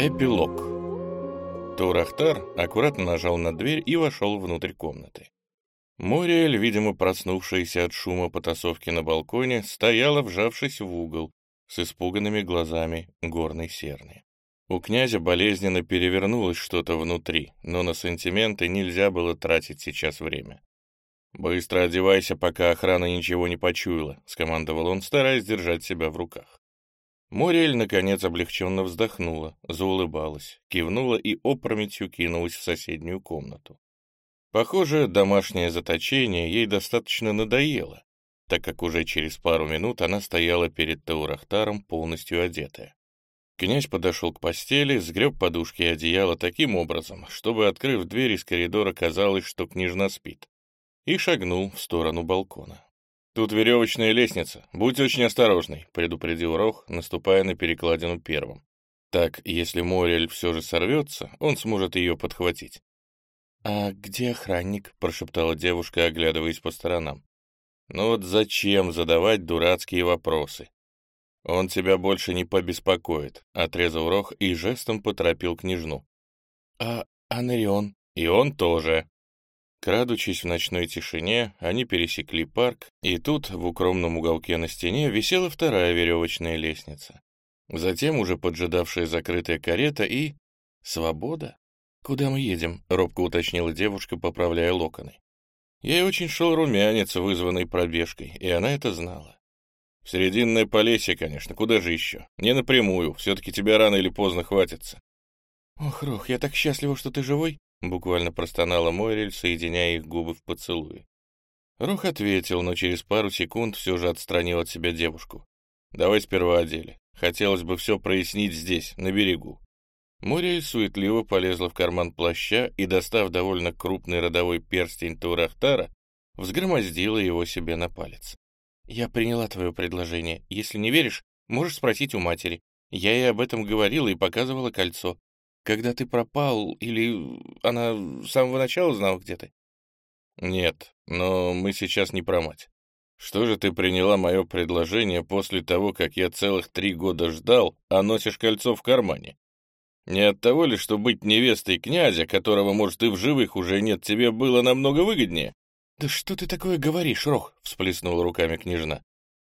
Эпилог. Турахтар аккуратно нажал на дверь и вошел внутрь комнаты. Мориэль, видимо, проснувшаяся от шума потасовки на балконе, стояла, вжавшись в угол, с испуганными глазами горной серны. У князя болезненно перевернулось что-то внутри, но на сантименты нельзя было тратить сейчас время. «Быстро одевайся, пока охрана ничего не почуяла», — скомандовал он, стараясь держать себя в руках. Мориэль, наконец, облегченно вздохнула, заулыбалась, кивнула и опрометью кинулась в соседнюю комнату. Похоже, домашнее заточение ей достаточно надоело, так как уже через пару минут она стояла перед Таурахтаром полностью одетая. Князь подошел к постели, сгреб подушки и одеяло таким образом, чтобы, открыв дверь из коридора, казалось, что княжна спит, и шагнул в сторону балкона. «Тут веревочная лестница. Будь очень осторожный», — предупредил Рох, наступая на перекладину первым. Так, если Мориэль все же сорвется, он сможет ее подхватить. «А где охранник?» — прошептала девушка, оглядываясь по сторонам. «Ну вот зачем задавать дурацкие вопросы?» «Он тебя больше не побеспокоит», — отрезал Рох и жестом поторопил княжну. «А Анарион?» «И он тоже», Крадучись в ночной тишине, они пересекли парк, и тут, в укромном уголке на стене, висела вторая веревочная лестница. Затем уже поджидавшая закрытая карета и... Свобода? «Куда мы едем?» — робко уточнила девушка, поправляя локоны. Ей очень шел румянец, вызванный пробежкой, и она это знала. В Срединное Полесье, конечно, куда же еще? Не напрямую, все-таки тебя рано или поздно хватится. «Ох, Рох, я так счастлива, что ты живой!» Буквально простонала Мойрель, соединяя их губы в поцелуе. Рух ответил, но через пару секунд все же отстранил от себя девушку. «Давай сперва о деле. Хотелось бы все прояснить здесь, на берегу». Морель суетливо полезла в карман плаща и, достав довольно крупный родовой перстень Таурахтара, взгромоздила его себе на палец. «Я приняла твое предложение. Если не веришь, можешь спросить у матери. Я ей об этом говорила и показывала кольцо когда ты пропал, или она с самого начала знала, где ты? Нет, но мы сейчас не про мать. Что же ты приняла мое предложение после того, как я целых три года ждал, а носишь кольцо в кармане? Не от того ли, что быть невестой князя, которого, может, и в живых уже нет, тебе было намного выгоднее? «Да что ты такое говоришь, Рох?» — всплеснула руками княжна.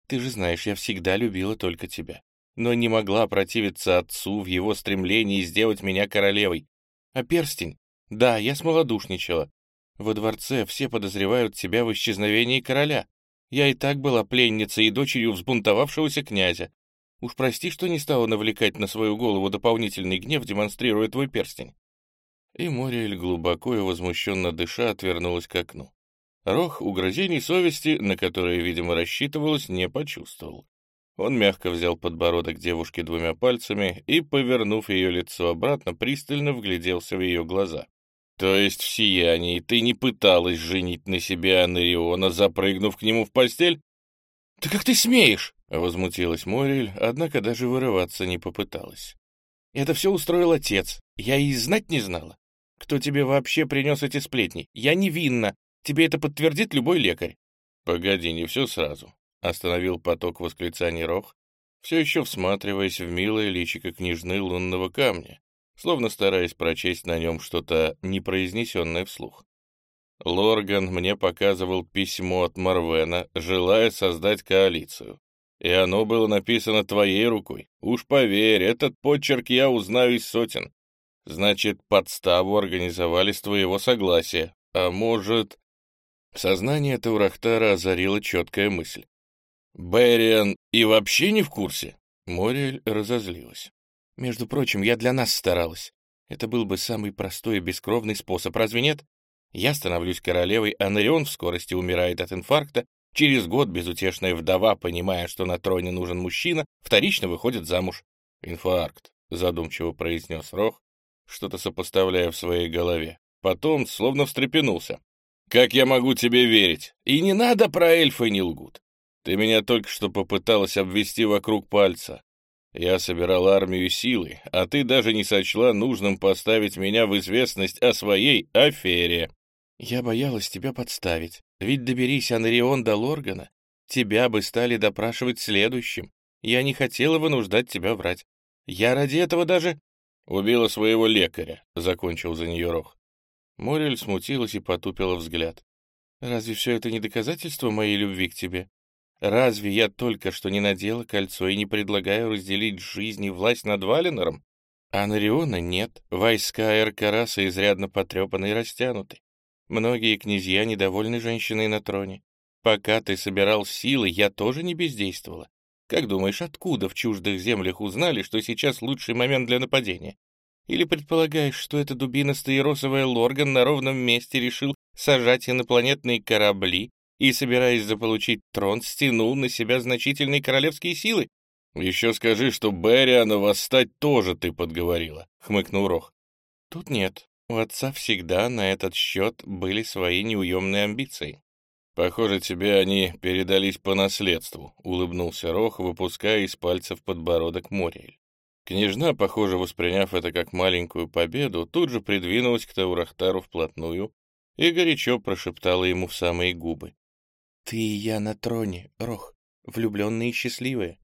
«Ты же знаешь, я всегда любила только тебя но не могла противиться отцу в его стремлении сделать меня королевой. А перстень? Да, я смолодушничала. Во дворце все подозревают тебя в исчезновении короля. Я и так была пленницей и дочерью взбунтовавшегося князя. Уж прости, что не стала навлекать на свою голову дополнительный гнев, демонстрируя твой перстень. И Мориэль, глубоко и возмущенно дыша, отвернулась к окну. Рох угрозений совести, на которые, видимо, рассчитывалось, не почувствовал. Он мягко взял подбородок девушки двумя пальцами и, повернув ее лицо обратно, пристально вгляделся в ее глаза. «То есть в сиянии ты не пыталась женить на себе Анариона, запрыгнув к нему в постель?» «Да как ты смеешь?» — возмутилась Морель, однако даже вырываться не попыталась. «Это все устроил отец. Я и знать не знала. Кто тебе вообще принес эти сплетни? Я невинна. Тебе это подтвердит любой лекарь». «Погоди, не все сразу. Остановил поток восклицаний Рох, все еще всматриваясь в милое личико княжны лунного камня, словно стараясь прочесть на нем что-то непроизнесенное вслух. Лорган мне показывал письмо от Марвена, желая создать коалицию. И оно было написано твоей рукой. Уж поверь, этот почерк я узнаю из сотен. Значит, подставу организовали с твоего согласия. А может... Сознание Таурахтара озарила четкая мысль. Бериан и вообще не в курсе?» Мориэль разозлилась. «Между прочим, я для нас старалась. Это был бы самый простой и бескровный способ, разве нет? Я становлюсь королевой, а Нарион в скорости умирает от инфаркта, через год безутешная вдова, понимая, что на троне нужен мужчина, вторично выходит замуж. «Инфаркт», — задумчиво произнес Рох, что-то сопоставляя в своей голове. Потом словно встрепенулся. «Как я могу тебе верить? И не надо про эльфы не лгут. Ты меня только что попыталась обвести вокруг пальца. Я собирал армию силы, а ты даже не сочла нужным поставить меня в известность о своей афере. Я боялась тебя подставить. Ведь доберись Анрион до Лоргана, тебя бы стали допрашивать следующим. Я не хотела вынуждать тебя врать. Я ради этого даже... Убила своего лекаря», — закончил за нее Рох. Морель смутилась и потупила взгляд. «Разве все это не доказательство моей любви к тебе? Разве я только что не надела кольцо и не предлагаю разделить жизнь и власть над Валенором? А Нариона нет, войска Эркараса изрядно потрепаны и растянуты. Многие князья недовольны женщиной на троне. Пока ты собирал силы, я тоже не бездействовала. Как думаешь, откуда в чуждых землях узнали, что сейчас лучший момент для нападения? Или предполагаешь, что эта дубинастая росовая Лорган на ровном месте решил сажать инопланетные корабли и, собираясь заполучить трон, стянул на себя значительные королевские силы? «Еще скажи, что Берриана восстать тоже ты подговорила», — хмыкнул Рох. «Тут нет. У отца всегда на этот счет были свои неуемные амбиции». «Похоже, тебе они передались по наследству», — улыбнулся Рох, выпуская из пальцев подбородок Мориэль. Княжна, похоже, восприняв это как маленькую победу, тут же придвинулась к Таурахтару вплотную и горячо прошептала ему в самые губы. «Ты и я на троне, Рох, влюбленные и счастливые.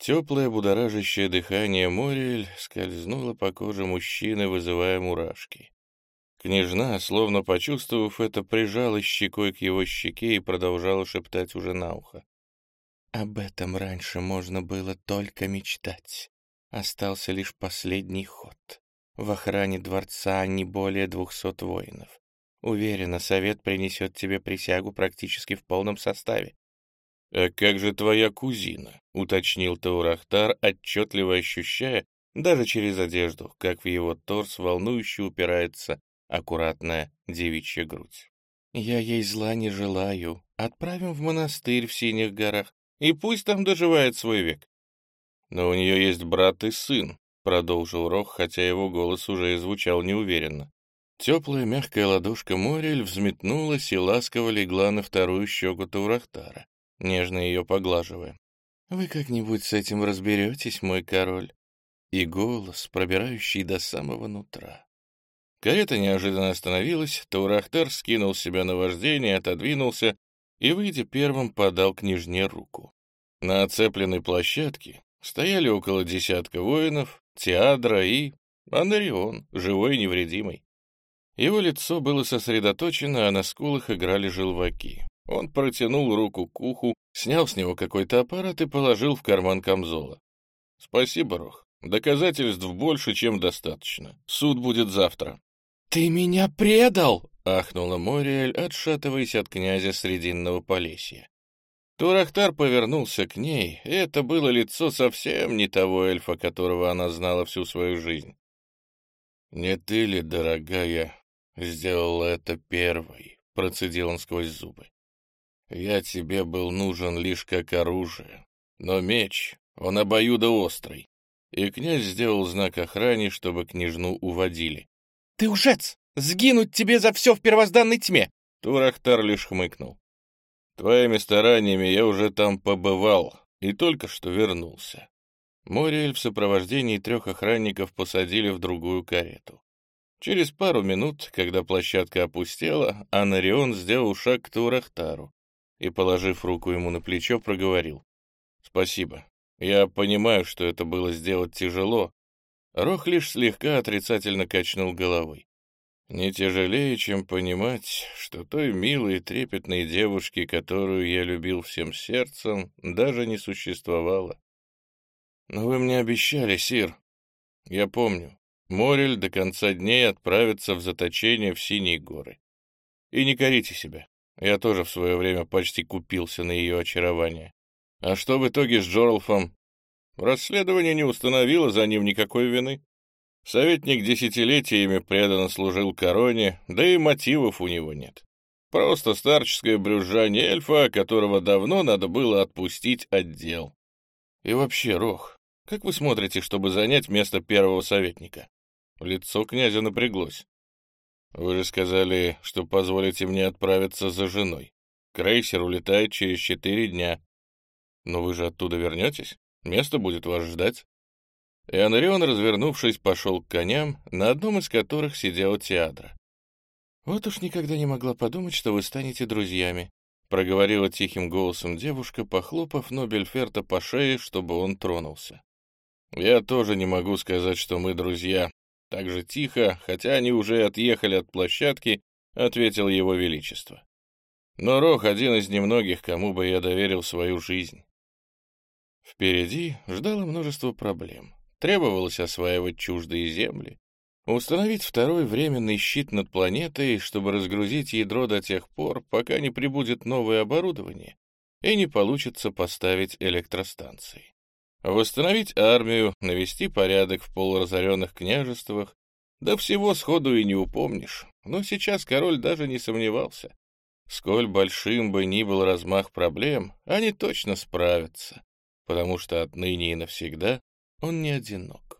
Теплое будоражащее дыхание Мориэль скользнуло по коже мужчины, вызывая мурашки. Княжна, словно почувствовав это, прижала щекой к его щеке и продолжала шептать уже на ухо. «Об этом раньше можно было только мечтать. Остался лишь последний ход. В охране дворца не более двухсот воинов. Уверена, совет принесет тебе присягу практически в полном составе. «А как же твоя кузина?» — уточнил Таурахтар, отчетливо ощущая, даже через одежду, как в его торс волнующе упирается аккуратная девичья грудь. «Я ей зла не желаю. Отправим в монастырь в Синих горах, и пусть там доживает свой век». «Но у нее есть брат и сын», — продолжил Рох, хотя его голос уже и звучал неуверенно. Теплая мягкая ладошка Морель взметнулась и ласково легла на вторую щеку Таурахтара нежно ее поглаживая. «Вы как-нибудь с этим разберетесь, мой король?» И голос, пробирающий до самого нутра. Карета неожиданно остановилась, Таурахтар скинул себя на вождение, отодвинулся и, выйдя первым, подал княжне руку. На оцепленной площадке стояли около десятка воинов, Теадра и Анарион, живой и невредимый. Его лицо было сосредоточено, а на скулах играли желваки. Он протянул руку к уху, снял с него какой-то аппарат и положил в карман камзола. «Спасибо, Рох. Доказательств больше, чем достаточно. Суд будет завтра». «Ты меня предал!» — ахнула Мориэль, отшатываясь от князя Срединного Полесья. Турахтар повернулся к ней, и это было лицо совсем не того эльфа, которого она знала всю свою жизнь. «Не ты ли, дорогая, сделала это первой?» — процедил он сквозь зубы. Я тебе был нужен лишь как оружие. Но меч, он обоюдоострый. И князь сделал знак охране, чтобы княжну уводили. — Ты ужец! Сгинуть тебе за все в первозданной тьме! Турахтар лишь хмыкнул. Твоими стараниями я уже там побывал и только что вернулся. Мориэль в сопровождении трех охранников посадили в другую карету. Через пару минут, когда площадка опустела, Анарион сделал шаг к Турахтару и, положив руку ему на плечо, проговорил. «Спасибо. Я понимаю, что это было сделать тяжело». Рох лишь слегка отрицательно качнул головой. «Не тяжелее, чем понимать, что той милой трепетной девушки, которую я любил всем сердцем, даже не существовало. Но вы мне обещали, Сир. Я помню. Морель до конца дней отправится в заточение в Синие горы. И не корите себя. Я тоже в свое время почти купился на ее очарование. А что в итоге с Джорлфом? Расследование не установило за ним никакой вины. Советник десятилетиями преданно служил короне, да и мотивов у него нет. Просто старческое брюзжание эльфа, которого давно надо было отпустить отдел. И вообще, Рох, как вы смотрите, чтобы занять место первого советника? Лицо князя напряглось. Вы же сказали, что позволите мне отправиться за женой. Крейсер улетает через четыре дня. Но вы же оттуда вернетесь? Место будет вас ждать. И Анрион, развернувшись, пошел к коням, на одном из которых сидела Теадра. «Вот уж никогда не могла подумать, что вы станете друзьями», проговорила тихим голосом девушка, похлопав Нобельферта по шее, чтобы он тронулся. Я тоже не могу сказать, что мы друзья. Так же тихо, хотя они уже отъехали от площадки, ответил его величество. Но Рох один из немногих, кому бы я доверил свою жизнь. Впереди ждало множество проблем. Требовалось осваивать чуждые земли, установить второй временный щит над планетой, чтобы разгрузить ядро до тех пор, пока не прибудет новое оборудование и не получится поставить электростанции восстановить армию, навести порядок в полуразоренных княжествах, да всего сходу и не упомнишь. Но сейчас король даже не сомневался. Сколь большим бы ни был размах проблем, они точно справятся, потому что отныне и навсегда он не одинок.